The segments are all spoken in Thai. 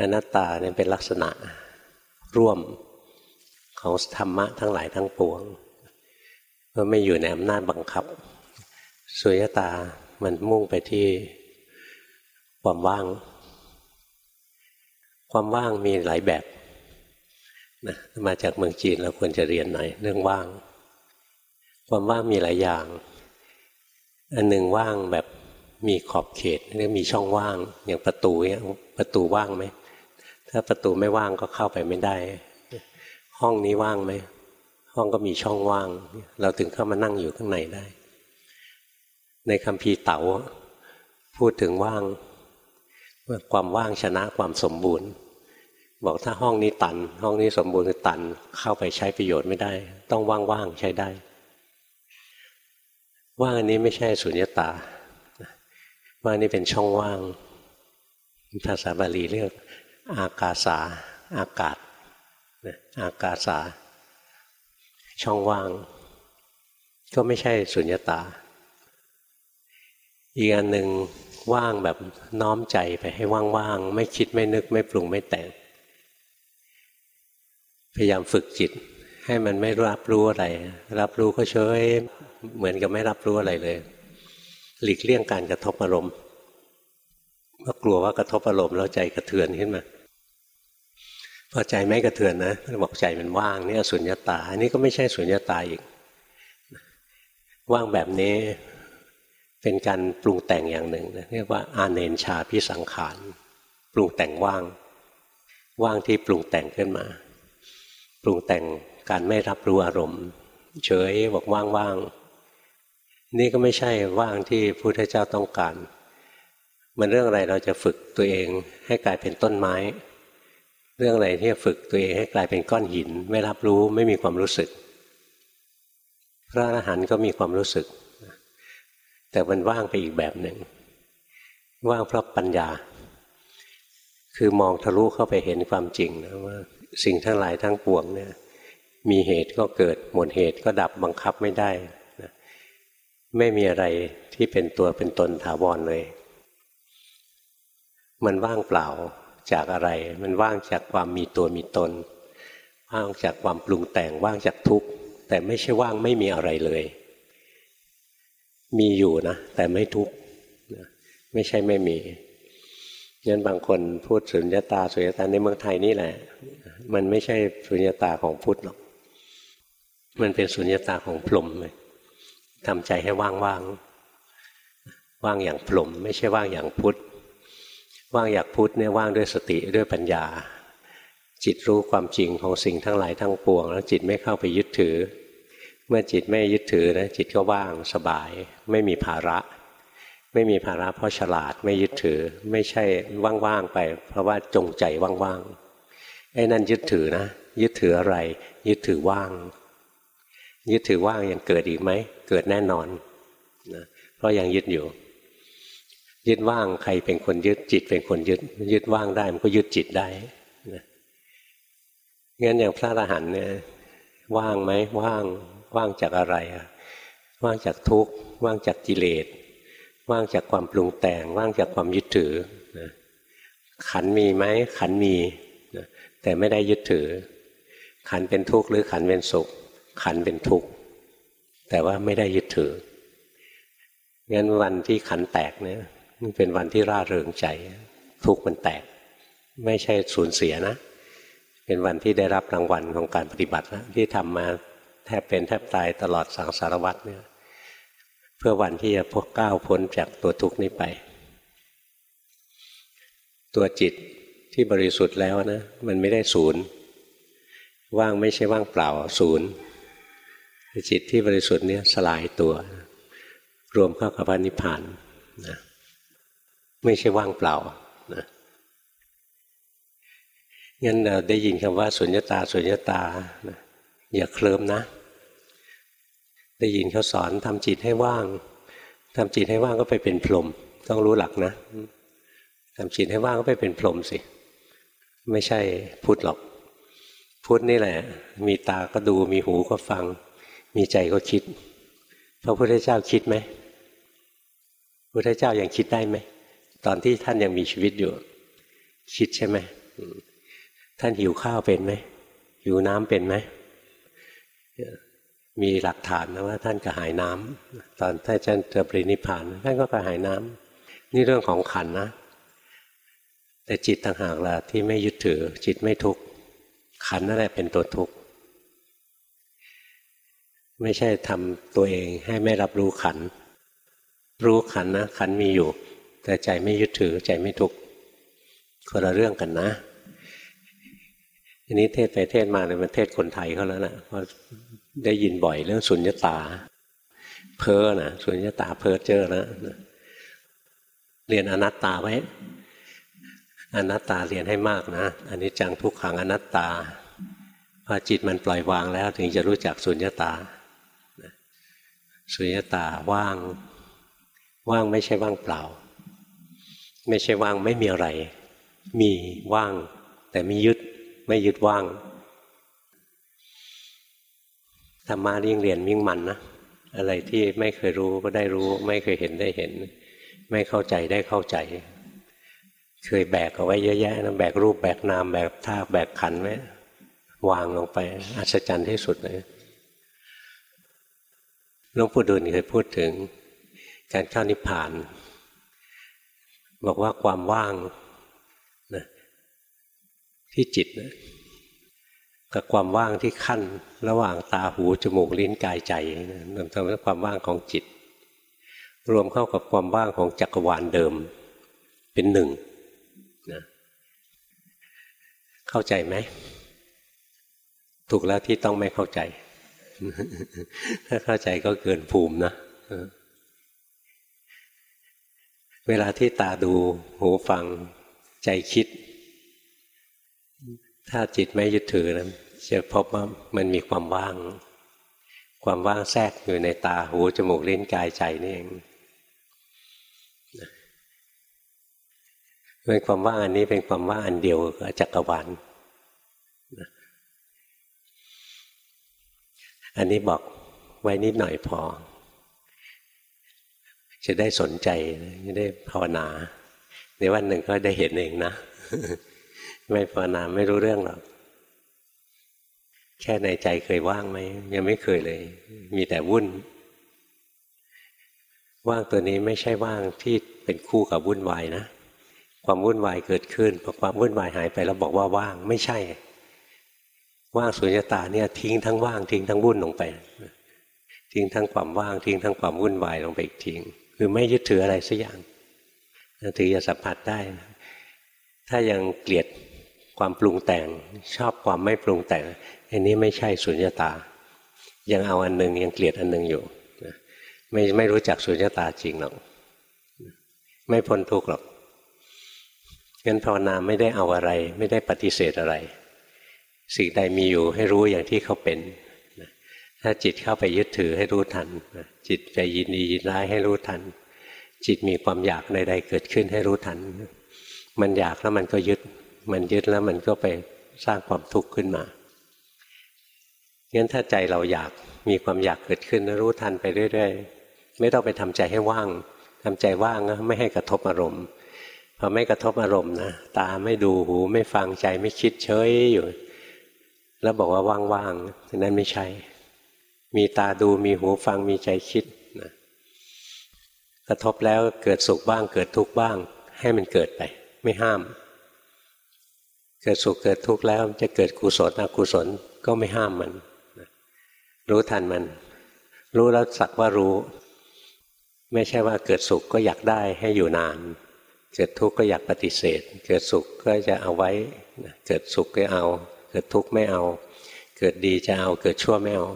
อนัตตาเนี่ยเป็นลักษณะร่วมของธรรมะทั้งหลายทั้งปวงก็ไม่อยู่ในอำนาจบังคับ สุญญตามันมุ่งไปที่ความว่าง ความว่างมีหลายแบบนะมาจากเมืองจีนเราควรจะเรียนหน่อยเรื่องว่าง ความว่างมีหลายอย่าง อันหนึ่งว่างแบบมีขอบเขตเรียกมีช่องว่าง อย่างประตูเนี่ยประตูว่างไหม ถ้าประตูไม่ว่างก็เข้าไปไม่ได้ ห้องนี้ว่างไหม ห้องก็มีช่องว่าง เราถึงเข้ามานั่งอยู่ข้างในได้ ในคำพีเต๋าพูดถึงว่างความว่างชนะความสมบูรณ์ บอกถ้าห้องนี้ตัน ห้องนี้สมบูรณ์คือตัน เข้าไปใช้ประโยชน์ไม่ได้ ต้องว่างๆใช้ได้ ว่างอันนี้ไม่ใช่สุญญตา ว่างนี้เป็นช่องว่าง ภาษาบาลีเรียก อากาสา อากาศอากาสา ช่องว่าง ก็ไม่ใช่สุญญตา อีกอันหนึ่งว่างแบบน้อมใจไปให้ว่างๆ ไม่คิดไม่นึกไม่ปรุงไม่แต่ง พยายามฝึกจิต ให้มันไม่รับรู้อะไร รับรู้ก็เฉยเหมือนกับไม่รับรู้อะไรเลย หลีกเลี่ยงการกระทบอารมณ์เพราะกลัวว่ากระทบอารมณ์แล้วใจกระเทือนขึ้นมา พอใจไม่กระเทือนนะบอกใจมันว่างนี่สุญญตา อันนี้ก็ไม่ใช่สุญญตาอีก ว่างแบบนี้เป็นการปรุงแต่งอย่างหนึ่งเรียกว่าอาเนนชาพิสังขารปรุงแต่งว่าง ว่างที่ปรุงแต่งขึ้นมา ปรุงแต่งการไม่รับรู้อารมณ์ เฉยบอกว่างๆนี่ก็ไม่ใช่ว่างที่พุทธเจ้าต้องการ มันเรื่องอะไรเราจะฝึกตัวเองให้กลายเป็นต้นไม้ เรื่องอะไรที่จะฝึกตัวเองให้กลายเป็นก้อนหิน ไม่รับรู้ไม่มีความรู้สึก พระอรหันต์ก็มีความรู้สึก แต่มันว่างไปอีกแบบหนึ่ง ว่างเพราะปัญญา คือมองทะลุเข้าไปเห็นความจริงนะว่าสิ่งทั้งหลายทั้งปวงเนี่ยมีเหตุก็เกิดหมดเหตุก็ดับบังคับไม่ได้นะไม่มีอะไรที่เป็นตัวเป็นตนถาวรเลย มันว่างเปล่า จากอะไร มันว่างจากความมีตัวมีตน ว่างจากความปรุงแต่งว่างจากทุกข์ แต่ไม่ใช่ว่างไม่มีอะไรเลย มีอยู่นะ แต่ไม่ทุกข์ไม่ใช่ไม่มีงั้นบางคนพูดสุญญตาสุญญตาในเมืองไทยนี่แหละ มันไม่ใช่สุญญตาของพุทธหรอกมันเป็นสุญญตาของพรหมเลยทำใจให้ว่างว่างว่างอย่างพรหมไม่ใช่ว่างอย่างพุทธ ว่างอยางพุทธเนี่ยว่างด้วยสติด้วยปัญญา จิตรู้ความจริงของสิ่งทั้งหลายทั้งปวง แล้วจิตไม่เข้าไปยึดถือ เมื่อจิตไม่ยึดถือนะจิตก็ว่างสบาย ไม่มีภาระ ไม่มีภาระเพราะฉลาดไม่ยึดถือ ไม่ใช่ว่างๆไป เพราะว่าจงใจว่างๆไอ้นั่นยึดถือนะ ยึดถืออะไร ยึดถือว่าง ยึดถือว่างยังเกิดอีกไหมเกิดแน่นอนนะเพราะยังยึดอยู่ ยึดว่างใครเป็นคนยึดจิตเป็นคนยึด ยึดว่างได้มันก็ยึดจิตได้นะงั้นอย่างพระอรหันต์เนี่ยว่างไหมว่างว่างจากอะไรอะว่างจากทุกข์ว่างจากกิเลสว่างจากความปรุงแต่ง ว่างจากความยึดถือนะขันมีไหมขันมีนะแต่ไม่ได้ยึดถือ ขันเป็นทุกข์หรือขันเป็นสุข ขันเป็นทุกข์แต่ว่าไม่ได้ยึดถืองั้นวันที่ขันแตกเนี่ย มันเป็นวันที่ร่าเริงใจ ทุกมันแตก ไม่ใช่สูญเสียนะ เป็นวันที่ได้รับรางวัลของการปฏิบัตินะที่ทำมาแทบเป็นแทบตายตลอดสังสารวัฏเนี่ย เพื่อวันที่จะพกก้าวพ้นจากตัวทุกข์นี้ไป ตัวจิตที่บริสุทธิ์แล้วนะ มันไม่ได้ศูนย์ว่างไม่ใช่ว่างเปล่าศูนย์จิตที่บริสุทธิ์เนี่ยสลายตัว รวมเข้ากับพระนิพพานนะ ไม่ใช่ว่างเปล่านะงั้นเราได้ยินคำว่าสุญญตาสุญญตานะอย่าเคลิมนะ ได้ยินเขาสอนทำจิตให้ว่างทำจิตให้ว่างก็ไปเป็นพรหมต้องรู้หลักนะทำจิตให้ว่างก็ไปเป็นพรหมสิ ไม่ใช่พุทธหรอก พุทธนี่แหละ มีตาก็ดูมีหูก็ฟัง มีใจก็คิด พระพุทธเจ้าคิดไหมพระพุทธเจ้ายังคิดได้ไหม ตอนที่ท่านยังมีชีวิตอยู่ คิดใช่ไหมท่านหิวข้าวเป็นไหมหิวน้ำเป็นไหมมีหลักฐานนะว่าท่านกระหายน้ำตอนท่านจะจอปรินิพานท่านก็กระหายน้ำนี่เรื่องของขันนะ แต่จิตต่างหากล่ะที่ไม่ยึดถือ จิตไม่ทุกข์ขันนั่นแหละเป็นตัวทุกข์ไม่ใช่ทำตัวเองให้ไม่รับรู้ขัน รู้ขันนะขันมีอยู่ แต่ใจไม่ยึดถือใจไม่ทุกข์คนละเรื่องกันนะอันนี้เทศไปเทศมาเลยมันเทศคนไทยเขาแล้วนะเพราะได้ยินบ่อยเรื่องสุญญตา เพ้อนะสุญญตาเพ้อเจอแล้วเรียนอนัตตาไว้ อนัตตาเรียนให้มากนะอันนี้จังทุกขังอนัตตาพอจิตมันปล่อยวางแล้วถึงจะรู้จักสุญญตาสุญญตาว่าง ว่างไม่ใช่ว่างเปล่า ไม่ใช่ว่างไม่มีอะไร มีว่าง แต่ไม่ยึดไม่ยึดว่างธรรมะยิ่งเรียนยิ่งมันนะอะไรที่ไม่เคยรู้ก็ได้รู้ ไม่เคยเห็นได้เห็น ไม่เข้าใจได้เข้าใจ เคยแบกเอาไว้เยอะแยะนะแบกรูปแบกนามแบกท่าแบกขันไว้วางลงไป อัศจรรย์ที่สุดเลยหลวงปู่ดูลเคยพูดถึงการเข้านิพพาน บอกว่าความว่างนะที่จิตนะกับความว่างที่ขั้นระหว่างตาหูจมูกลิ้นกายใจรวมทั้ความว่างของจิต รวมเข้ากับความว่างของจักรวาลเดิม เป็นหนึ่งนะเข้าใจไหมถูกแล้วที่ต้องไม่เข้าใจ ถ้าเข้าใจก็เกินภูมินะ เวลาที่ตาดูหูฟังใจคิด ถ้าจิตไม่ยึดถือนะจะพบว่ามันมีความว่าง ความว่างแทรกอยู่ในตาหูจมูกลิ้นกายใจนี่เองเป็นความว่างอันนี้เป็นความว่างอันเดียวกับจักรวาลอันนี้บอกไว้นิดหน่อยพอ จะได้สนใจจะได้ภาวนาในวันหนึ่งก็ได้เห็นเองนะ ไม่ภาวนาไม่รู้เรื่องหรอกแค่ในใจเคยว่างไหมยังไม่เคยเลย มีแต่วุ่น ว่างตัวนี้ไม่ใช่ว่างที่เป็นคู่กับวุ่นวายนะความวุ่นวายเกิดขึ้นพอความวุ่นวายหายไปแล้วบอกว่าว่างไม่ใช่ ว่างสุญญตาเนี่ยทิ้งทั้งว่างทิ้งทั้งวุ่นลงไป ทิ้งทั้งความว่างทิ้งทั้งความวุ่นวายลงไปอีกทิ้ง คือไม่ยึดถืออะไรสักอย่างถึงจะสัมผัสได้ ถ้ายังเกลียดความปรุงแต่งชอบความไม่ปรุงแต่ง อันนี้ไม่ใช่สุญญตา ยังเอาอันหนึ่งยังเกลียดอันหนึ่งอยู่ไม่ไม่รู้จักสุญญตาจริงหรอกไม่พ้นทุกข์หรอกงั้นภาวนาไม่ได้เอาอะไร ไม่ได้ปฏิเสธอะไร สิ่งใดมีอยู่ให้รู้อย่างที่เขาเป็น ถ้าจิตเข้าไปยึดถือให้รู้ทัน จิตใจยินดียินร้ายให้รู้ทัน จิตมีความอยากใดๆเกิดขึ้นให้รู้ทัน มันอยากแล้วมันก็ยึด มันยึดแล้วมันก็ไปสร้างความทุกข์ขึ้นมางั้นถ้าใจเราอยากมีความอยากเกิดขึ้นรู้ทันไปเรื่อยๆ ไม่ต้องไปทำใจให้ว่างทำใจว่างนะไม่ให้กระทบอารมณ์พอไม่กระทบอารมณ์นะตาไม่ดูหูไม่ฟังใจไม่คิดเฉยอยู่ แล้วบอกว่าว่างๆนั้นไม่ใช่ มีตาดูมีหูฟังมีใจคิดนะกระทบแล้วเกิดสุขบ้าง เกิดทุกข์บ้าง ให้มันเกิดไป ไม่ห้าม เกิดสุขเกิดทุกข์แล้วจะเกิดกุศลอกุศลก็ไม่ห้ามมันรู้ทันมัน รู้แล้วสักว่ารู้ ไม่ใช่ว่าเกิดสุขก็อยากได้ให้อยู่นาน เกิดทุกข์ก็อยากปฏิเสธ เกิดสุขก็จะเอาไว้เกิดสุขก็เอา เกิดทุกข์ไม่เอา เกิดดีจะเอาเกิดชั่วไม่เอา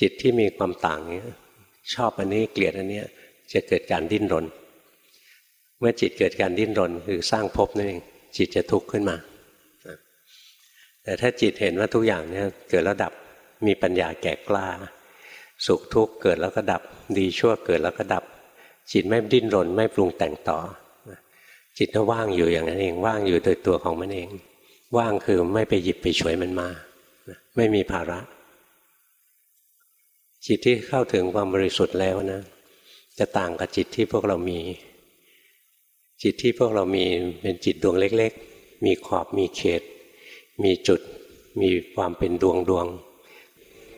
จิตที่มีความต่างนี้ชอบอันนี้เกลียดอันนี้จะเกิดการดิ้นรน เมื่อจิตเกิดการดิ้นรนคือสร้างภพนั่นเองจิตจะทุกข์ขึ้นมา แต่ถ้าจิตเห็นว่าทุกอย่างเนี่ยเกิดแล้วดับมีปัญญาแก่กล้า สุขทุกข์เกิดแล้วก็ดับ ดีชั่วเกิดแล้วก็ดับ จิตไม่ดิ้นรนไม่ปรุงแต่งต่อ จิตก็ว่างอยู่อย่างนั้นเองว่างอยู่โดยตัวของมันเอง ว่างคือไม่ไปหยิบไปช่วยมันมา ไม่มีภาระ จิตที่เข้าถึงความบริสุทธิ์แล้วนะ จะต่างกับจิตที่พวกเรามี จิตที่พวกเรามีเป็นจิตดวงเล็ก ๆ มีขอบมีเขต มีจุด มีความเป็นดวงดวง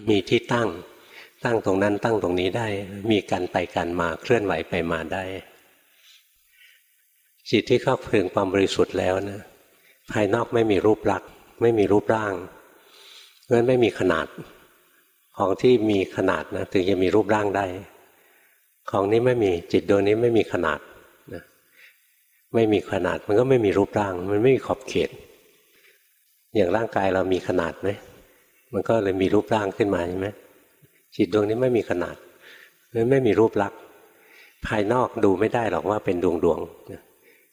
มีที่ตั้ง ตั้งตรงนั้นตั้งตรงนี้ได้ มีการไปกันมาเคลื่อนไหวไปมาได้ จิตที่เข้าถึงความบริสุทธิ์แล้วนะภายนอกไม่มีรูปลักษณ์ไม่มีรูปร่างเพราะฉะนั้นไม่มีขนาด ของที่มีขนาดนะถึงจะมีรูปร่างได้ ของนี้ไม่มีจิตดวงนี้ไม่มีขนาดนะไม่มีขนาดมันก็ไม่มีรูปร่าง มันไม่มีขอบเขต อย่างร่างกายเรามีขนาดไหมมันก็เลยมีรูปร่างขึ้นมาใช่ไหมจิตดวงนี้ไม่มีขนาดมันไม่มีรูปลักษณ์ภายนอกดูไม่ได้หรอกว่าเป็นดวงดวง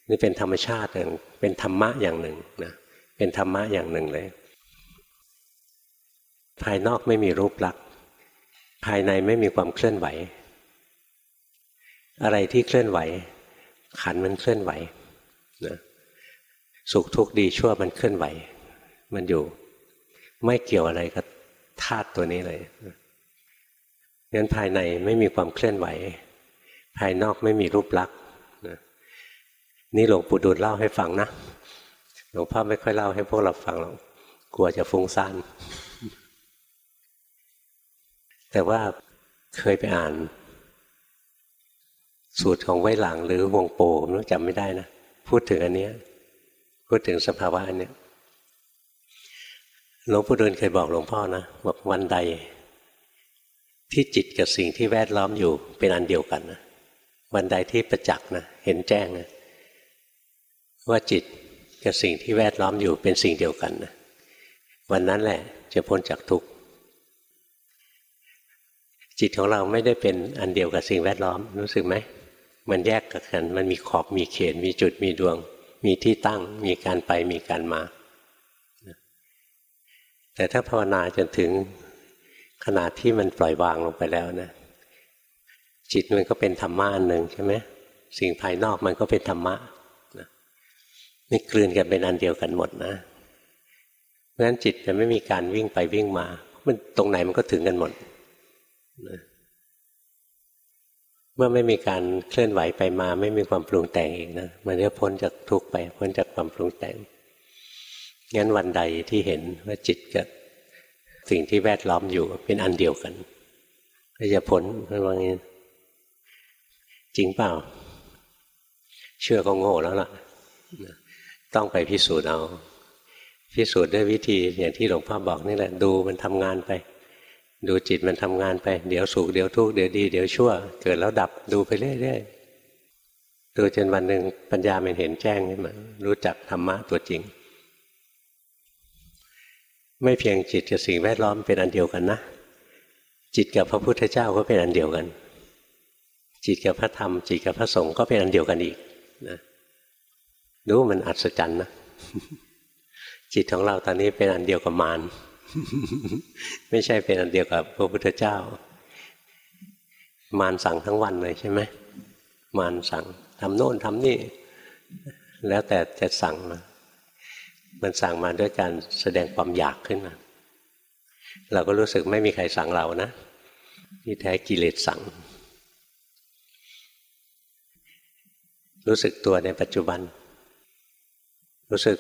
นี่เป็นธรรมชาติหนึ่งเป็นธรรมะอย่างหนึ่งนะเป็นธรรมะอย่างหนึ่งเลย ภายนอกไม่มีรูปลักษณ์ภายในไม่มีความเคลื่อนไหว อะไรที่เคลื่อนไหว ขันมันเคลื่อนไหวนะสุขทุกข์ดีชั่วมันเคลื่อนไหว มันอยู่ ไม่เกี่ยวอะไรกับธาตุตัวนี้เลยงั้นภายในไม่มีความเคลื่อนไหว ภายนอกไม่มีรูปลักษณ์นี่หลวงปู่ดูลเล่าให้ฟังนะหลวงพ่อไม่ค่อยเล่าให้พวกเราฟังหรอกกลัวจะฟุ้งซ่าน แต่ว่าเคยไปอ่าน สูตรของไว้หลังหรือวงโปนึกจำไม่ได้นะ พูดถึงอันเนี้ย พูดถึงสภาวะอันเนี้ยหลวงปู่ดูลเคยบอกหลวงพ่อนะบอกวันใด ที่จิตกับสิ่งที่แวดล้อมอยู่เป็นอันเดียวกันนะวันใดที่ประจักษ์นะเห็นแจ้งนะว่าจิตกับสิ่งที่แวดล้อมอยู่เป็นสิ่งเดียวกันนะวันนั้นแหละจะพ้นจากทุกข์ จิตของเราไม่ได้เป็นอันเดียวกับสิ่งแวดล้อมรู้สึกไหมมันแยกกัน มันมีขอบมีเขตมีจุดมีดวง มีที่ตั้ง มีการไปมีการมา แต่ถ้าภาวนาจนถึงขนาดที่มันปล่อยวางลงไปแล้วนะจิตมันก็เป็นธรรมะอันหนึ่งใช่ไหมสิ่งภายนอกมันก็เป็นธรรมะนี่กลืนกันเป็นอันเดียวกันหมดนะเพราะฉะนั้นจิตจะไม่มีการวิ่งไปวิ่งมา มันตรงไหนมันก็ถึงกันหมด นะเมื่อไม่มีการเคลื่อนไหวไปมา ไม่มีความปรุงแต่งอีกนะมันจะพ้นจากทุกข์ไป พ้นจากความปรุงแต่งงั้นวันใดที่เห็นว่าจิตกับสิ่งที่แวดล้อมอยู่เป็นอันเดียวกันก็จะพ้นเพราะว่างี้จริงเปล่า เชื่อก็โง่แล้วล่ะ ต้องไปพิสูจน์เอาพิสูจน์ด้วยวิธีอย่างที่หลวงพ่อบอกนี่แหละ ดูมันทำงานไป ดูจิตมันทำงานไป เดี๋ยวสุขเดี๋ยวทุกข์เดี๋ยวดีเดี๋ยวชั่ว เกิดแล้วดับดูไปเรื่อยๆดูจนวันหนึ่งปัญญามันเห็นแจ้งขึ้นมารู้จักธรรมะตัวจริง ไม่เพียงจิตกับสิ่งแวดล้อมเป็นอันเดียวกันนะ จิตกับพระพุทธเจ้าก็เป็นอันเดียวกัน จิตกับพระธรรม จิตกับพระสงฆ์ก็เป็นอันเดียวกันอีกนะดูมันอัศจรรย์นะจิตของเราตอนนี้เป็นอันเดียวกับมาร ไม่ใช่เป็นอันเดียวกับพระพุทธเจ้า มารสั่งทั้งวันเลยใช่ไหมมารสั่งทำโน่นทำนี่ แล้วแต่จะสั่งมามันสั่งมาด้วยการแสดงความอยากขึ้นมา เราก็รู้สึกไม่มีใครสั่งเรานะที่แท้กิเลสสั่ง รู้สึกตัวในปัจจุบัน รู้สึก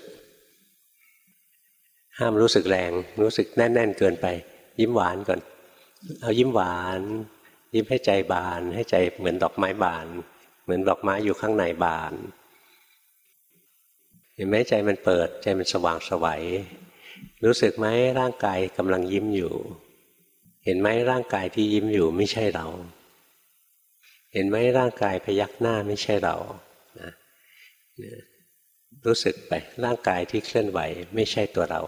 ห้ามรู้สึกแรง รู้สึกแน่น ๆ เกินไป ยิ้มหวานก่อน เอายิ้มหวาน ยิ้มให้ใจบาน ให้ใจเหมือนดอกไม้บาน เหมือนดอกไม้อยู่ข้างในบาน เห็นไหมใจมันเปิดใจมันสว่างสวัยรู้สึกไหมร่างกายกำลังยิ้มอยู่ เห็นไหมร่างกายที่ยิ้มอยู่ไม่ใช่เรา เห็นไหมร่างกายพยักหน้าไม่ใช่เรานะรู้สึกไปร่างกายที่เคลื่อนไหวไม่ใช่ตัวเรา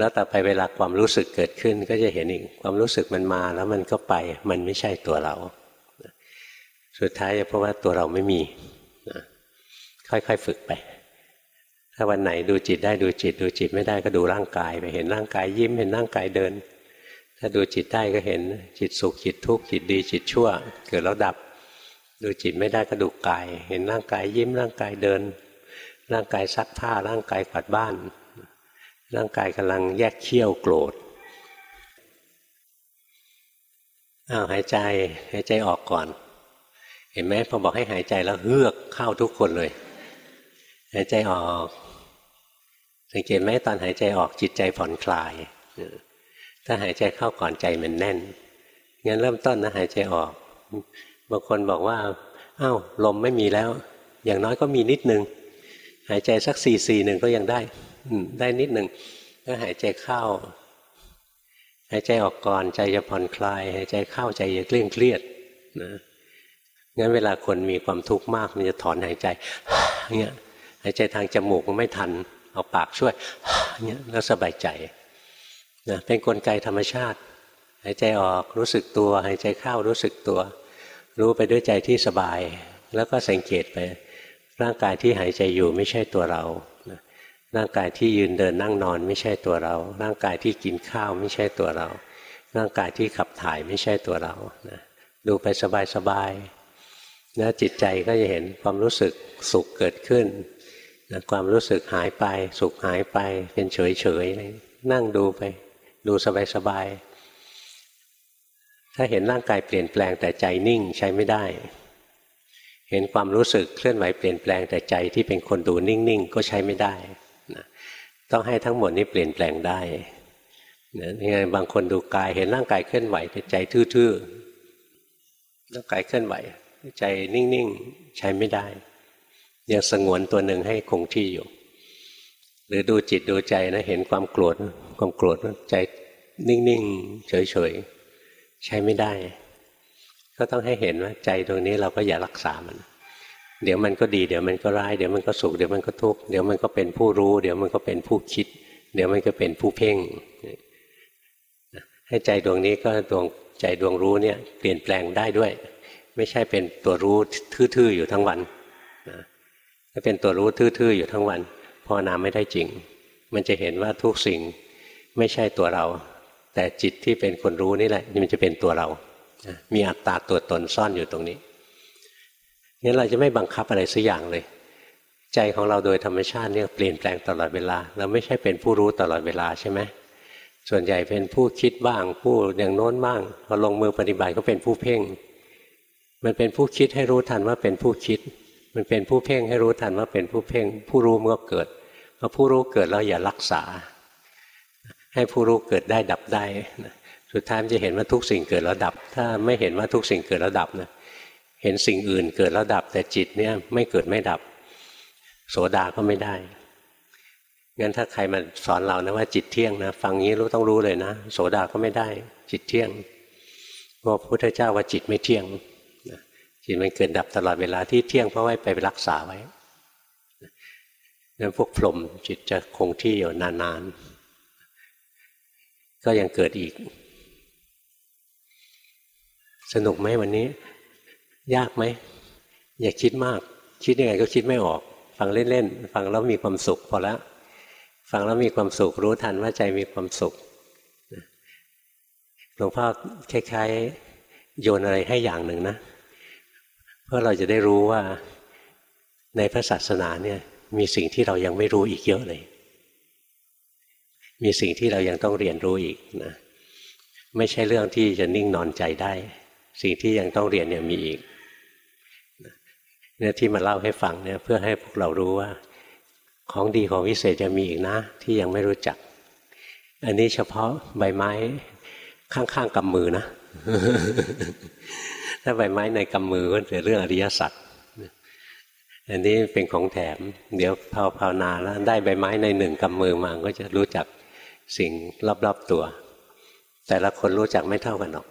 แล้วต่อไปเวลาความรู้สึกเกิดขึ้นก็จะเห็นอีกความรู้สึกมันมาแล้วมันก็ไปมันไม่ใช่ตัวเรา สุดท้ายจะพบว่าตัวเราไม่มีนะค่อยๆฝึกไป ถ้าวันไหนดูจิตได้ดูจิต ดูจิตไม่ได้ก็ดูร่างกายไปเห็นร่างกายยิ้มเห็นร่างกายเดิน ถ้าดูจิตได้ก็เห็นจิตสุขจิตทุกข์จิตดีจิตชั่ว เกิดแล้วดับ ดูจิตไม่ได้ก็ดูกาย เห็นร่างกายยิ้มร่างกายเดิน ร่างกายซักผ้าร่างกายกวาดบ้าน ร่างกายกำลังแยกเขี้ยวโกรธอ้าวหายใจหายใจออกก่อน เห็นไหมพอบอกให้หายใจแล้วเฮือกเข้าทุกคนเลย หายใจออก สังเกตไหมตอนหายใจออกจิตใจผ่อนคลาย ถ้าหายใจเข้าก่อนใจมันแน่นงั้นเริ่มต้นนะหายใจออก บางคนบอกว่าอ้าวลมไม่มีแล้ว อย่างน้อยก็มีนิดนึง หายใจสักสี่สี่หนึ่งก็ยังได้ ได้นิดหนึ่งก็หายใจเข้า หายใจออกก่อนใจจะผ่อนคลาย หายใจเข้าใจจะเคร่งเครียดนะงั้นเวลาคนมีความทุกข์มากมันจะถอนหายใจเงี้ยหายใจทางจมูกมันไม่ทัน เอาปากช่วยเงี้ยแล้วสบายใจนะเป็นนกลไกธรรมชาติ หายใจออกรู้สึกตัว หายใจเข้ารู้สึกตัว รู้ไปด้วยใจที่สบาย แล้วก็สังเกตไป ร่างกายที่หายใจอยู่ไม่ใช่ตัวเรา ร่างกายที่ยืนเดินนั่งนอนไม่ใช่ตัวเรา ร่างกายที่กินข้าวไม่ใช่ตัวเรา ร่างกายที่ขับถ่ายไม่ใช่ตัวเรานะดูไปสบายๆนะจิตใจก็จะเห็นความรู้สึกสุขเกิดขึ้นนะความรู้สึกหายไป สุขหายไป เป็นเฉยๆนั่งดูไป ดูสบายๆถ้าเห็นร่างกายเปลี่ยนแปลงแต่ใจนิ่งใช้ไม่ได้ เห็นความรู้สึกเคลื่อนไหวเปลี่ยนแปลงแต่ใจที่เป็นคนดูนิ่งๆ ก็ใช้ไม่ได้ ต้องให้ทั้งหมดนี้เปลี่ยนแปลงได้นะยังไงบางคนดูกายเห็นร่างกายเคลื่อนไหวแต่ใจทื่อๆร่างกายเคลื่อนไหว ใจนิ่งๆใช้ไม่ได้ยังสงวนตัวหนึ่งให้คงที่อยู่ หรือดูจิตดูใจนะเห็นความโกรธความโกรธใจนิ่งๆเฉยๆใช้ไม่ได้ ก็ต้องให้เห็นว่าใจตรงนี้เราก็อย่ารักษามัน เดี๋ยวมันก็ดีเดี๋ยวมันก็ร้ายเดี๋ยวมันก็สุขเดี๋ยวมันก็ทุกข์เดี๋ยวมันก็เป็นผู้รู้ เดี๋ยวมันก็เป็นผู้คิด เดี๋ยวมันก็เป็นผู้เพ่งให้ใจดวงนี้ก็ดวงใจดวงรู้เนี่ยเปลี่ยนแปลงได้ด้วย ไม่ใช่เป็นตัวรู้ทื่อๆอยู่ทั้งวันถ้าเป็นตัวรู้ทื่อๆอยู่ทั้งวันภาวนาไม่ได้จริง มันจะเห็นว่าทุกสิ่งไม่ใช่ตัวเรา แต่จิตที่เป็นคนรู้นี่แหละมันจะเป็นตัวเรา มีอัตตาตัวตนซ่อนอยู่ตรงนี้ งั้นเราจะไม่บังคับอะไรสักอย่างเลย ใจของเราโดยธรรมชาติเนี่ยเปลี่ยนแปลงตลอดเวลา เราไม่ใช่เป็นผู้รู้ตลอดเวลาใช่ไหมส่วนใหญ่เป็นผู้คิดบ้าง ผู้อย่างโน้นบ้างพอลงมือปฏิบัติก็เป็นผู้เพ่ง มันเป็นผู้คิดให้รู้ทันว่าเป็นผู้คิด มันเป็นผู้เพ่งให้รู้ทันว่าเป็นผู้เพ่ง ผู้รู้เมื่อเกิดพอผู้รู้เกิดเราอย่ารักษา ให้ผู้รู้เกิดได้ดับได้ สุดท้ายจะเห็นว่าทุกสิ่งเกิดแล้วดับ ถ้าไม่เห็นว่าทุกสิ่งเกิดแล้วดับนะ เห็นสิ่งอื่นเกิดแล้วดับแต่จิตเนี่ยไม่เกิดไม่ดับ โสดาก็ไม่ได้งั้นถ้าใครมาสอนเรานะว่าจิตเที่ยงนะฟังงี้รู้ต้องรู้เลยนะ โสดาก็ไม่ได้ จิตเที่ยงเพราะพระพุทธเจ้าว่าจิตไม่เที่ยงจิตมันเกิดดับตลอดเวลาที่เที่ยงเพราะว่าไปรักษาไว้นั้นพวกพรหมจิตจะคงที่อยู่นานๆ ก็ยังเกิดอีก สนุกไหมวันนี้ ยากไหม อย่าคิดมาก คิดยังไงก็คิดไม่ออก ฟังเล่นๆ ฟังแล้วมีความสุขพอแล้วฟังแล้วมีความสุข รู้ทันว่าใจมีความสุขหลวงพ่อคล้ายๆ โยนอะไรให้อย่างหนึ่งนะ เพื่อเราจะได้รู้ว่าในพระศาสนาเนี่ยมีสิ่งที่เรายังไม่รู้อีกเยอะเลย มีสิ่งที่เรายังต้องเรียนรู้อีกนะไม่ใช่เรื่องที่จะนิ่งนอนใจได้ สิ่งที่ยังต้องเรียนเนี่ยมีอีก เนี่ยที่มาเล่าให้ฟังเนี่ยเพื่อให้พวกเรารู้ว่า ของดีของวิเศษจะมีอีกนะ ที่ยังไม่รู้จัก อันนี้เฉพาะใบไม้ข้างๆกำมือนะ ถ้าใบไม้ในกำมือก็เป็นเรื่องอริยสัจอันนี้เป็นของแถม เดี๋ยวพอภาวนาแล้วได้ใบไม้ในหนึ่งกำมือมาก็จะรู้จักสิ่งรอบๆตัว แต่ละคนรู้จักไม่เท่ากันหรอก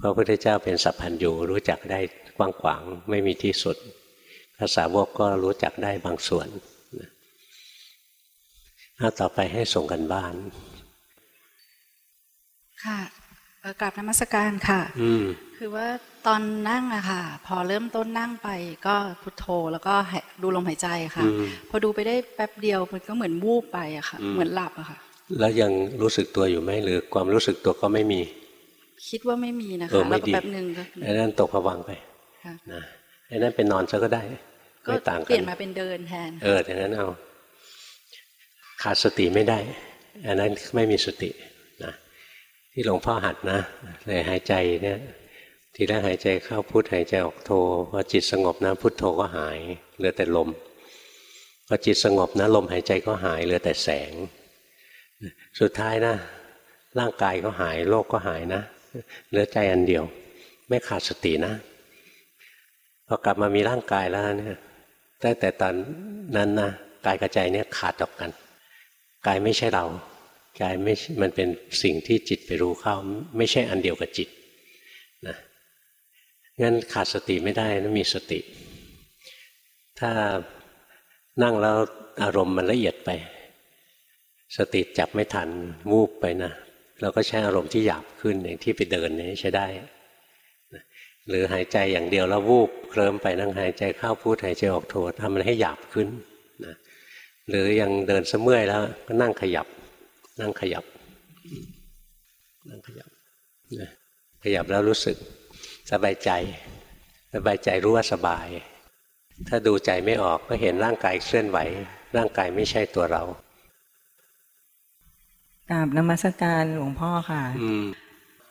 พระพุทธเจ้าเป็นสัพพัญญูรู้จักได้กว้างขวางไม่มีที่สุดภาษาวกก็รู้จักได้บางส่วนถ้าต่อไปให้ส่งกันบ้าน ค่ะกลับนมัสการค่ะอืคือว่าตอนนั่งอะค่ะ พอเริ่มต้นนั่งไปก็พุทโธแล้วก็ดูลมหายใจค่ะ พอดูไปได้แป๊บเดียวมันก็เหมือนวูบไปอะค่ะ เหมือนหลับอะค่ะ แล้วยังรู้สึกตัวอยู่ไหมหรือความรู้สึกตัวก็ไม่มี คิดว่าไม่มีนะคะแล้วก็แป๊บหนึ่งก็ไอ้นั่นตกผวังไปนะไอ้นั่นเป็นนอนซะก็ได้ไม่ต่างกันเปลี่ยนมาเป็นเดินแทนเออแต่นั้นเอาขาดสติไม่ได้ อันนั้นไม่มีสตินะที่หลวงพ่อหัดนะเลยหายใจเนี่ยทีแรกหายใจเข้าพุทหายใจออกโทพอจิตสงบนะพุทโทก็หายเหลือแต่ลมพอจิตสงบนะลมหายใจก็หายเหลือแต่แสง สุดท้ายนะร่างกายก็หายโลกก็หายนะ เหลือใจอันเดียว ไม่ขาดสตินะพอกลับมามีร่างกายแล้วเนี่ยตั้งแต่ตอนนั้นนะกายกับใจเนี่ยขาดออกกันกายไม่ใช่เรากายไม่มันเป็นสิ่งที่จิตไปรู้เข้า ไม่ใช่อันเดียวกับจิตนะงั้นขาดสติไม่ได้ต้องมีสติ ถ้านั่งแล้วอารมณ์มันละเอียดไป สติจับไม่ทันวูบไปนะ เราก็ใช้อารมณ์ที่หยาบขึ้นอย่างที่ไปเดินนี่ใช้ได้ หรือหายใจอย่างเดียวแล้ววูบเคลิ้มไปนั่งหายใจเข้าพูดหายใจออกโททำมันให้หยาบขึ้นนะหรือยังเดินเสมื่อยแล้วก็นั่งขยับ นั่งขยับ นั่งขยับนะขยับแล้วรู้สึกสบายใจ สบายใจรู้ว่าสบาย ถ้าดูใจไม่ออกก็เห็นร่างกายเคลื่อนไหว ร่างกายไม่ใช่ตัวเรา กราบนมัสการหลวงพ่อค่ะอืม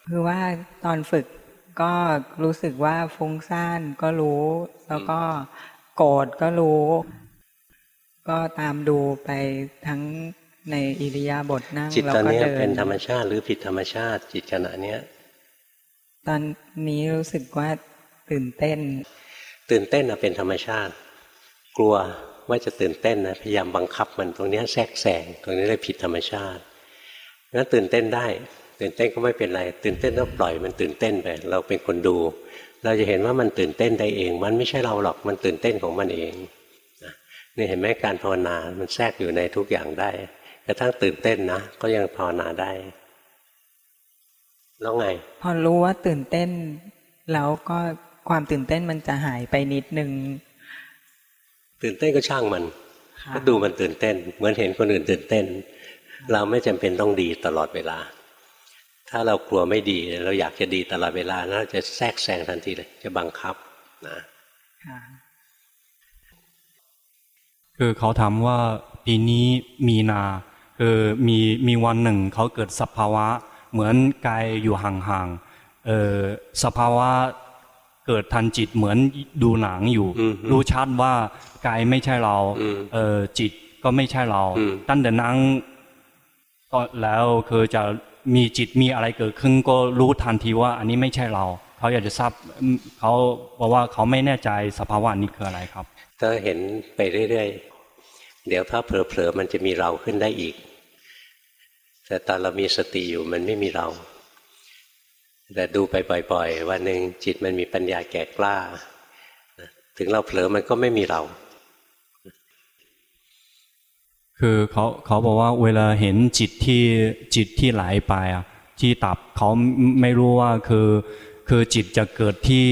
คือว่าตอนฝึกก็รู้สึกว่าฟุ้งซ่านก็รู้ แล้วก็โกรธก็รู้ ก็ตามดูไปทั้งในอิริยาบถนั่งจิตแล้วตอนก็เนี้ยเดิเป็นนธรรมชาติหรือผิดธรรมชาติ จิตขณะเนี้ย ตอนนี้รู้สึกว่าตื่นเต้น ตื่นเต้นนะเป็นธรรมชาติ กลัวว่าจะตื่นเต้นนะพยายามบังคับมันตรงเนี้ยแทรกแซงตรงนี้เลยผิดธรรมชาติ งั้นตื่นเต้นได้ ตื่นเต้นก็ไม่เป็นไร ตื่นเต้นต้องปล่อยมันตื่นเต้นไป เราเป็นคนดู เราจะเห็นว่ามันตื่นเต้นได้เอง มันไม่ใช่เราหรอก มันตื่นเต้นของมันเองนะนี่เห็นไหมการภาวนา มันแทรกอยู่ในทุกอย่างได้ กระทั่งตื่นเต้นนะ ก็ยังภาวนาได้ แล้วไง พอรู้ว่าตื่นเต้น แล้วก็ความตื่นเต้นมันจะหายไปนิดนึง ตื่นเต้นก็ช่างมันค่ะก็ดูมันตื่นเต้น เหมือนเห็นคนอื่นตื่นเต้น เราไม่จำเป็นต้องดีตลอดเวลา ถ้าเรากลัวไม่ดีเราอยากจะดีตลอดเวลานะเราจะแทรกแซงทันทีเลย จะบังคับนะค่ะคือเขาถามว่าปีนี้มีนาคือมีมีวันหนึ่งเขาเกิดสภาวะ เหมือนกายอยู่ห่างๆเออสภาวะเกิดทันจิตเหมือนดูหนังอยู่อืมรู้ชัดว่ากายไม่ใช่เราอืมเออจิตก็ไม่ใช่เราอืมตั้งแต่นั้น ก็แล้วคือจะมีจิตมีอะไรเกิดขึ้นก็รู้ทันทีว่า อันนี้ไม่ใช่เรา เขาอยากจะทราบเขาบอกว่าเขาไม่แน่ใจสภาวะนี้คืออะไรครับถ้าเห็นไปเรื่อยๆ เดี๋ยวถ้าเผลอๆมันจะมีเราขึ้นได้อีก แต่ตอนเรามีสติอยู่มันไม่มีเรา แต่ดูไปบ่อย ๆ วันหนึ่งจิตมันมีปัญญาแก่กล้า ถึงเราเผลอมันก็ไม่มีเรา คือเขาเขาบอกว่าเวลาเห็นจิตที่จิตที่ไหลไปอะที่ตับเขาไม่รู้ว่าคือคือจิตจะเกิดที่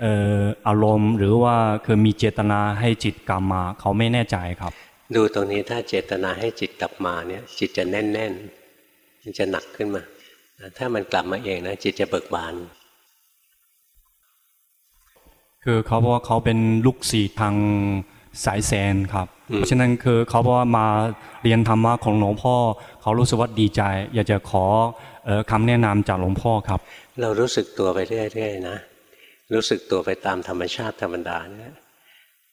เอ่ออารมณ์หรือว่าคือมีเจตนาให้จิตกลับมา เขาไม่แน่ใจครับ ดูตรงนี้ถ้าเจตนาให้จิตกลับมาเนี่ย จิตจะแน่นๆมันจะหนักขึ้นมา ถ้ามันกลับมาเองนะจิตจะเบิกบาน คือเขาบอกว่าเขาเป็นลูกศิษย์ทาง สายแซนครับอืมเพราะฉะนั้นคือเขาบอกว่ามาเรียนธรรมะของหลวงพ่อ เขารู้สึกว่าดีใจ อยากจะขอเอ่อคำแนะนำจากหลวงพ่อครับ เรารู้สึกตัวไปเรื่อยๆนะรู้สึกตัวไปตามธรรมชาติธรรมดาเนี่ย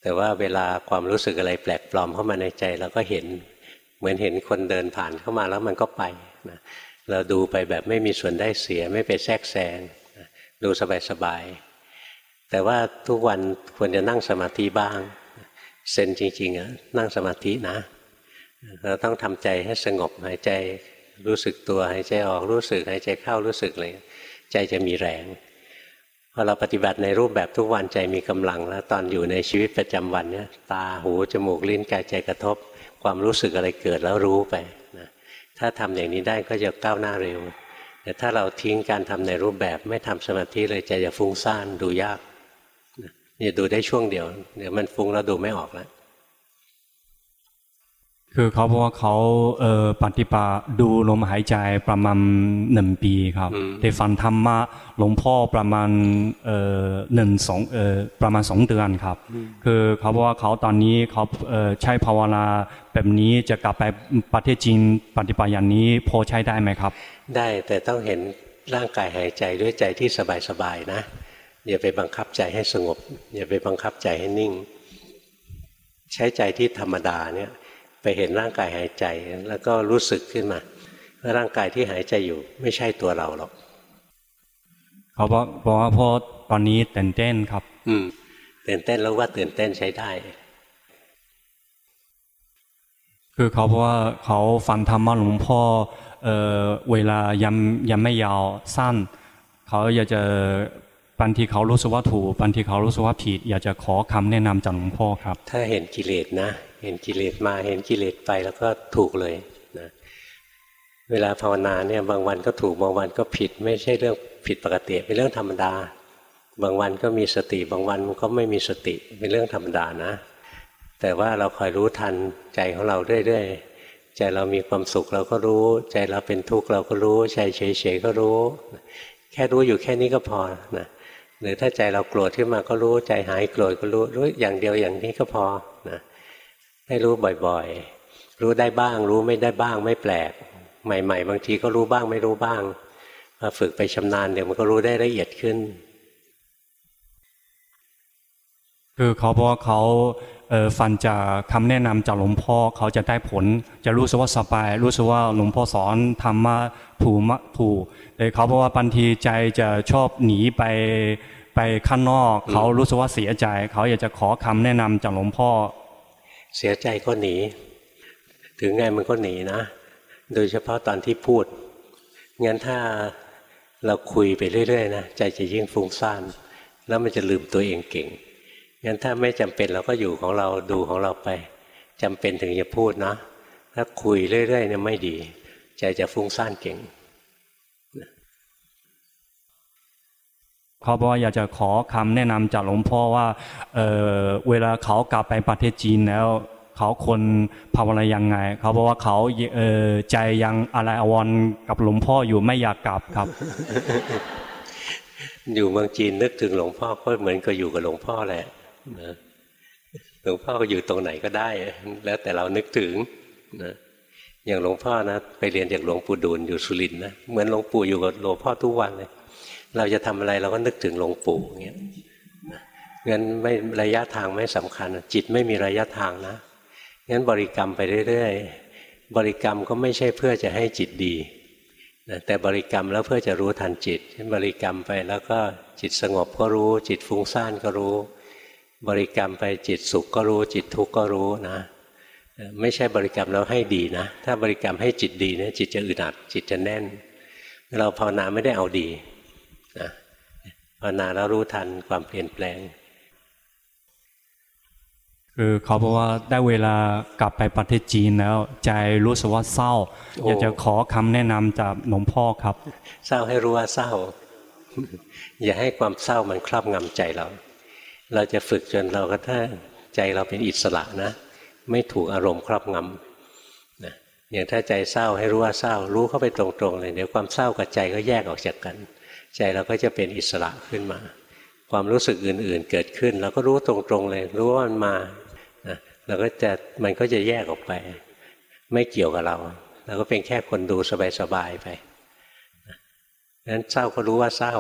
แต่ว่าเวลาความรู้สึกอะไรแปลกปลอมเข้ามาในใจเราก็เห็นเหมือนเห็นคนเดินผ่านเข้ามาแล้วมันก็ไปนะเราดูไปแบบไม่มีส่วนได้เสียไม่ไปแทรกแซงนะดูสบายๆแต่ว่าทุกวันควรจะนั่งสมาธิบ้าง เซนจริงๆอะนั่งสมาธินะ เราต้องทำใจให้สงบหายใจรู้สึกตัวหายใจออกรู้สึกหายใจเข้ารู้สึกอะไรใจจะมีแรงพอเราปฏิบัติในรูปแบบทุกวันใจมีกำลังแล้วตอนอยู่ในชีวิตประจำวันเนี่ยตาหูจมูกลิ้นกายใจกระทบ ความรู้สึกอะไรเกิดแล้วรู้ไปนะถ้าทำอย่างนี้ได้ก็จะก้าวหน้าเร็ว แต่ถ้าเราทิ้งการทำในรูปแบบไม่ทำสมาธิเลยใจจะฟุ้งซ่านดูยาก นะนี่ดูได้ช่วงเดียว เดี๋ยวมันฟุ้งแล้วดูไม่ออกแล้ว คือเขาบอกว่าเขาเอ่อปฏิบัติดูลมหายใจประมาณหนึ่งปีครับอืมแต่ฟังธรรมะหลวงพ่อประมาณเอ่อหนึ่งสองเอ่อประมาณสองเดือนครับ คือเขาบอกว่าเขาตอนนี้เขาเอ่อใช้ภาวนาแบบนี้จะกลับไปประเทศจีนปฏิบัติอย่างนี้พอใช้ได้ไหมครับ ได้แต่ต้องเห็นร่างกายหายใจด้วยใจที่สบายๆนะ อย่าไปบังคับใจให้สงบ อย่าไปบังคับใจให้นิ่ง ใช้ใจที่ธรรมดาเนี่ยไปเห็นร่างกายหายใจแล้วก็รู้สึกขึ้นมาว่าร่างกายที่หายใจอยู่ไม่ใช่ตัวเราหรอกเขาบอกบอกว่าพ่อตอนนี้ตื่นเต้นครับ อืมตื่นเต้นแล้วว่าตื่นเต้นใช้ได้ คือเขาบอกว่าเขาฟังธรรมะหลวงพ่อเอ่อเวลายังยังไม่ยาวสั้น เขาอยากจะ บางทีเขารู้สึกว่าถูกบางทีเขารู้สึกว่าผิด อยากจะขอคำแนะนำจากหลวงพ่อครับ ถ้าเห็นกิเลสนะ เห็นกิเลสมาเห็นกิเลสไปแล้วก็ถูกเลยนะเวลาภาวนาเนี่ยบางวันก็ถูกบางวันก็ผิด ไม่ใช่เรื่องผิดปกติเป็นเรื่องธรรมดา บางวันก็มีสติ บางวันมันก็ไม่มีสติเป็นเรื่องธรรมดานะ แต่ว่าเราคอยรู้ทันใจของเราเรื่อยๆใจเรามีความสุขเราก็รู้ ใจเราเป็นทุกข์เราก็รู้ใจเฉยๆก็รู้ แค่รู้อยู่แค่นี้ก็พอนะ หรือถ้าใจเราโกรธขึ้นมาก็รู้ใจหายโกรธก็รู้รู้อย่างเดียวอย่างนี้ก็พอนะให้รู้บ่อยๆ รู้ได้บ้าง รู้ไม่ได้บ้างไม่แปลก ใหม่ ๆ บางทีก็รู้บ้างไม่รู้บ้างพอฝึกไปชำนาญเดี๋ยวมันก็รู้ได้ละเอียดขึ้น คือเขาบอกเขา ฟังจากคำแนะนำจากหลวงพ่อเขาจะได้ผล จะรู้สึกว่าสบาย รู้สึกว่าหลวงพ่อสอนธรรมะถูกมะถูกแต่เขาบอกว่าบางทีใจจะชอบหนีไปไปข้างนอก เขารู้สึกว่าเสียใจ เขาอยากจะขอคำแนะนำจากหลวงพ่อ เสียใจก็หนี ถึงไงมันก็หนีนะ โดยเฉพาะตอนที่พูดงั้นถ้าเราคุยไปเรื่อยๆนะใจจะยิ่งฟุ้งซ่านแล้วมันจะลืมตัวเองเก่ง งั้นถ้าไม่จำเป็นเราก็อยู่ของเราดูของเราไปจำเป็นถึงจะพูดนะถ้าคุยเรื่อยๆเนี่ยไม่ดี ใจจะฟุ้งซ่านเก่งเขาบอกว่าอยากจะขอคำแนะนำจากหลวงพ่อว่าเออเวลาเขากลับไปประเทศจีนแล้ว เขาคนภาวนายังไง เขาบอกว่าเขาเออใจยังอะไรอาวรณ์กับหลวงพ่ออยู่ไม่อยากกลับครับ อยู่เมืองจีนนึกถึงหลวงพ่อก็เหมือนกับอยู่กับหลวงพ่อแหละ นะหลวงพ่อก็อยู่ตรงไหนก็ได้ แล้วแต่เรานึกถึงนะอย่างหลวงพ่อนะไปเรียนจากหลวงปู่ดูลอยู่สุรินทร์นะเหมือนหลวงปู่อยู่กับหลวงพ่อทุกวันเลย เราจะทำอะไรเราก็นึกถึงหลวงปู่อย่างเงี้ยงั้นไม่ระยะทางไม่สำคัญ จิตไม่มีระยะทางนะงั้นบริกรรมไปเรื่อยๆ บริกรรมก็ไม่ใช่เพื่อจะให้จิตดีนะแต่บริกรรมแล้วเพื่อจะรู้ทันจิตเช่นบริกรรมไปแล้วก็จิตสงบก็รู้ จิตฟุ้งซ่านก็รู้ บริกรรมไปจิตสุขก็รู้จิตทุกข์ก็รู้นะ ไม่ใช่บริกรรมแล้วให้ดีนะ ถ้าบริกรรมให้จิตดีเนี่ยจิตจะอึดอัดจิตจะแน่น เราภาวนาไม่ได้เอาดีนะภาวนาแล้วรู้ทันความเปลี่ยนแปลง คือเขาบอกว่าได้เวลากลับไปประเทศจีนแล้ว ใจรู้สึกว่าเศร้าโอ้อยากจะขอคำแนะนำจากหลวงพ่อครับ เศร้าให้รู้ว่าเศร้า อย่าให้ความเศร้ามันครอบงำใจเรา เราจะฝึกจนเราก็ถ้าใจเราเป็นอิสระนะ ไม่ถูกอารมณ์ครอบงำนะอย่างถ้าใจเศร้าให้รู้ว่าเศร้า รู้เข้าไปตรงๆเลยเดี๋ยวความเศร้ากับใจก็แยกออกจากกัน ใจเราก็จะเป็นอิสระขึ้นมา ความรู้สึกอื่นๆเกิดขึ้นเราก็รู้ตรงๆเลย รู้ว่ามันมานะเราก็จะมันก็จะแยกออกไป ไม่เกี่ยวกับเราเราก็เป็นแค่คนดูสบายๆไปนั้นเศร้าก็รู้ว่าเศร้า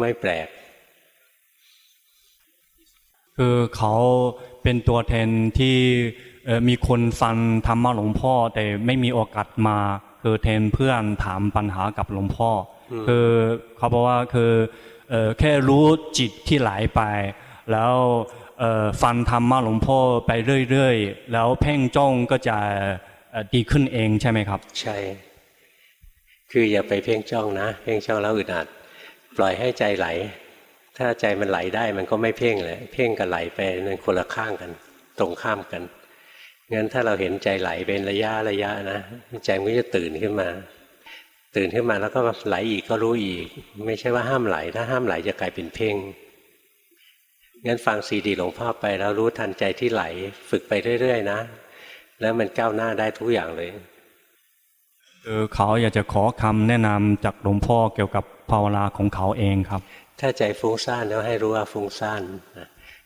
ไม่แปลก คือเขาเป็นตัวแทนที่เอ่อมีคนฟังธรรมะหลวงพ่อ แต่ไม่มีโอกาสมา คือแทนเพื่อนถามปัญหากับหลวงพ่ออคือเขาบอกว่าคือเอ่อแค่รู้จิตที่ไหลไป แล้วเอ่อฟังธรรมะหลวงพ่อไปเรื่อยๆ แล้วเพ่งจ้องก็จะเอ่อดีขึ้นเองใช่ไหมครับ ใช่ คืออย่าไปเพ่งจ้องนะ เพ่งจ้องแล้วอึดอัด ปล่อยให้ใจไหล ถ้าใจมันไหลได้มันก็ไม่เพ่งเลยเพ่งกับไหลไปนั่นคนละข้างกัน ตรงข้ามกันงั้นถ้าเราเห็นใจไหลเป็นระยะระยะนะใจมันก็จะตื่นขึ้นมา ตื่นขึ้นมาแล้วก็ไหลอีกก็รู้อีก ไม่ใช่ว่าห้ามไหล ถ้าห้ามไหลจะกลายเป็นเพ่งงั้นฟังซีดีหลวงพ่อไปแล้วรู้ทันใจที่ไหลฝึกไปเรื่อยๆนะ แล้วมันก้าวหน้าได้ทุกอย่างเลยคือเขาอยากจะขอคำแนะนำจากหลวงพ่อเกี่ยวกับภาวนาของเขาเองครับ ถ้าใจฟุ้งซ่านแล้วให้รู้ว่าฟุ้งซ่าน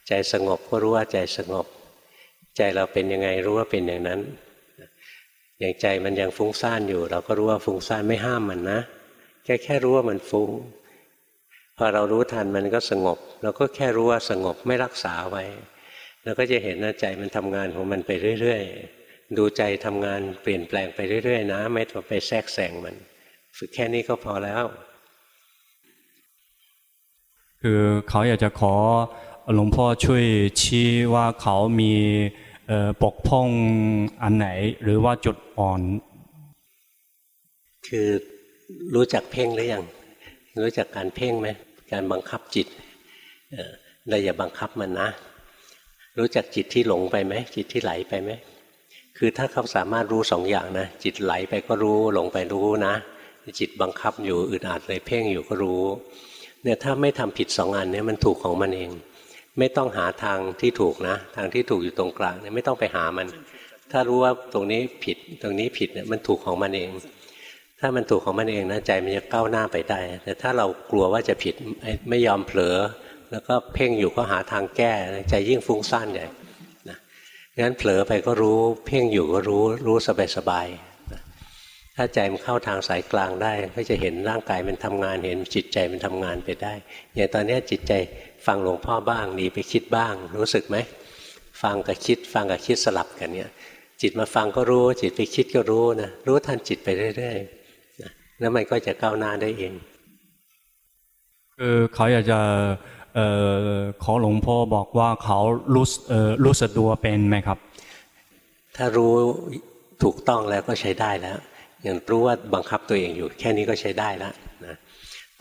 ใจสงบก็รู้ว่าใจสงบ ใจเราเป็นยังไงรู้ว่าเป็นอย่างนั้น อย่างใจมันยังฟุ้งซ่านอยู่ เราก็รู้ว่าฟุ้งซ่านไม่ห้ามมันนะ แค่แค่รู้ว่ามันฟุ้งพอเรารู้ทันมันก็สงบ เราก็แค่รู้ว่าสงบไม่รักษาไว้แล้วก็จะเห็นว่าใจมันทำงานของมันไปเรื่อยๆ ดูใจทำงานเปลี่ยนแปลงไปเรื่อยๆ นะ ไม่ต้องไปแทรกแซงมัน ฝึกแค่นี้ก็พอแล้ว คือเขาอยากจะขอหลวงพ่อช่วยชี้ว่าเขามีปกพร่องอันไหน หรือว่าจุดอ่อน คือรู้จักเพ่งหรือยังรู้จักการเพ่งไหมการบังคับจิตเราอย่าบังคับมันนะ รู้จักจิตที่หลงไปไหมจิตที่ไหลไปไหมคือถ้าเขาสามารถรู้สองอย่างนะ จิตไหลไปก็รู้หลงไปรู้นะ จิตบังคับอยู่อึดอัดเลยเพ่งอยู่ก็รู้ เนี่ยถ้าไม่ทำผิดสองอันเนี่ยมันถูกของมันเอง ไม่ต้องหาทางที่ถูกนะ ทางที่ถูกอยู่ตรงกลางเนี่ยไม่ต้องไปหามัน ถ้ารู้ว่าตรงนี้ผิดตรงนี้ผิดเนี่ยมันถูกของมันเอง ถ้ามันถูกของมันเองนะใจมันจะก้าวหน้าไปได้ แต่ถ้าเรากลัวว่าจะผิดไม่ยอมเผลอ แล้วก็เพ่งอยู่ก็หาทางแก้ใจยิ่งฟุ้งซ่านใหญ่นะงั้นเผลอไปก็รู้ เพ่งอยู่ก็รู้รู้สบายๆนะ ถ้าใจมันเข้าทางสายกลางได้ ก็จะเห็นร่างกายมันทำงาน เห็นจิตใจมันทำงานไปได้ อย่างตอนนี้จิตใจฟังหลวงพ่อบ้างหนีไปคิดบ้าง รู้สึกไหมฟังกับคิด ฟังกับคิดสลับกันเนี่ย จิตมาฟังก็รู้ จิตไปคิดก็รู้นะรู้ทันจิตไปเรื่อยๆนะแล้วมันก็จะก้าวหน้าได้เองคือเขาอยากจะเอ่อขอหลวงพ่อบอกว่าเขารู้สึกเอ่อรู้สึกตัวเป็นไหมครับ ถ้ารู้ถูกต้องแล้วก็ใช้ได้แล้ว อย่างรู้ว่าบังคับตัวเองอยู่ แค่นี้ก็ใช้ได้แล้วนะ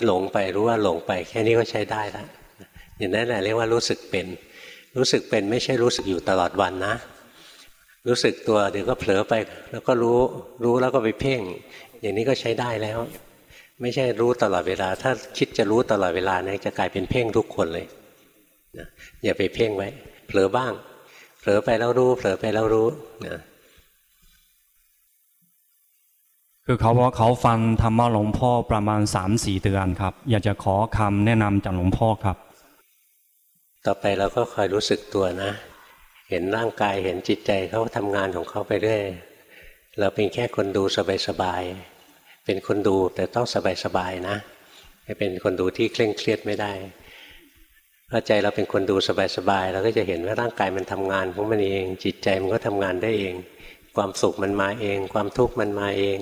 หลงไปรู้ว่าหลงไป แค่นี้ก็ใช้ได้แล้วอย่างนั้นแหละเรียกว่ารู้สึกเป็น รู้สึกเป็นไม่ใช่รู้สึกอยู่ตลอดวันนะ รู้สึกตัวเดี๋ยวก็เผลอไป แล้วก็รู้รู้แล้วก็ไปเพ่ง อย่างนี้ก็ใช้ได้แล้ว ไม่ใช่รู้ตลอดเวลา ถ้าคิดจะรู้ตลอดเวลาเนี่ยจะกลายเป็นเพ่งทุกคนเลยนะอย่าไปเพ่งไว้ เผลอบ้าง เผลอไปแล้วรู้ เผลอไปแล้วรู้นะ คือเขาบอกว่าเขาฟังธรรมะหลวงพ่อประมาณสามสี่เดือนครับ อยากจะขอคำแนะนำจากหลวงพ่อครับ ต่อไปเราก็คอยรู้สึกตัวนะ เห็นร่างกายเห็นจิตใจเขาทำงานของเขาไปเรื่อยเราเป็นแค่คนดูสบายๆเป็นคนดูแต่ต้องสบายๆนะไม่เป็นคนดูที่เคร่งเครียดไม่ได้พอใจเราเป็นคนดูสบายๆเราก็จะเห็นว่าร่างกายมันทำงานของมันเอง จิตใจมันก็ทำงานได้เอง ความสุขมันมาเอง ความทุกข์มันมาเอง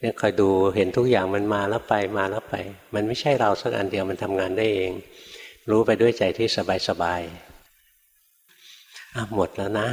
เนี่ยคอยดูเห็นทุกอย่างมันมาแล้วไปมาแล้วไป มันไม่ใช่เราสักอันเดียวมันทำงานได้เอง รู้ไปด้วยใจที่สบายๆอะหมดแล้วนะ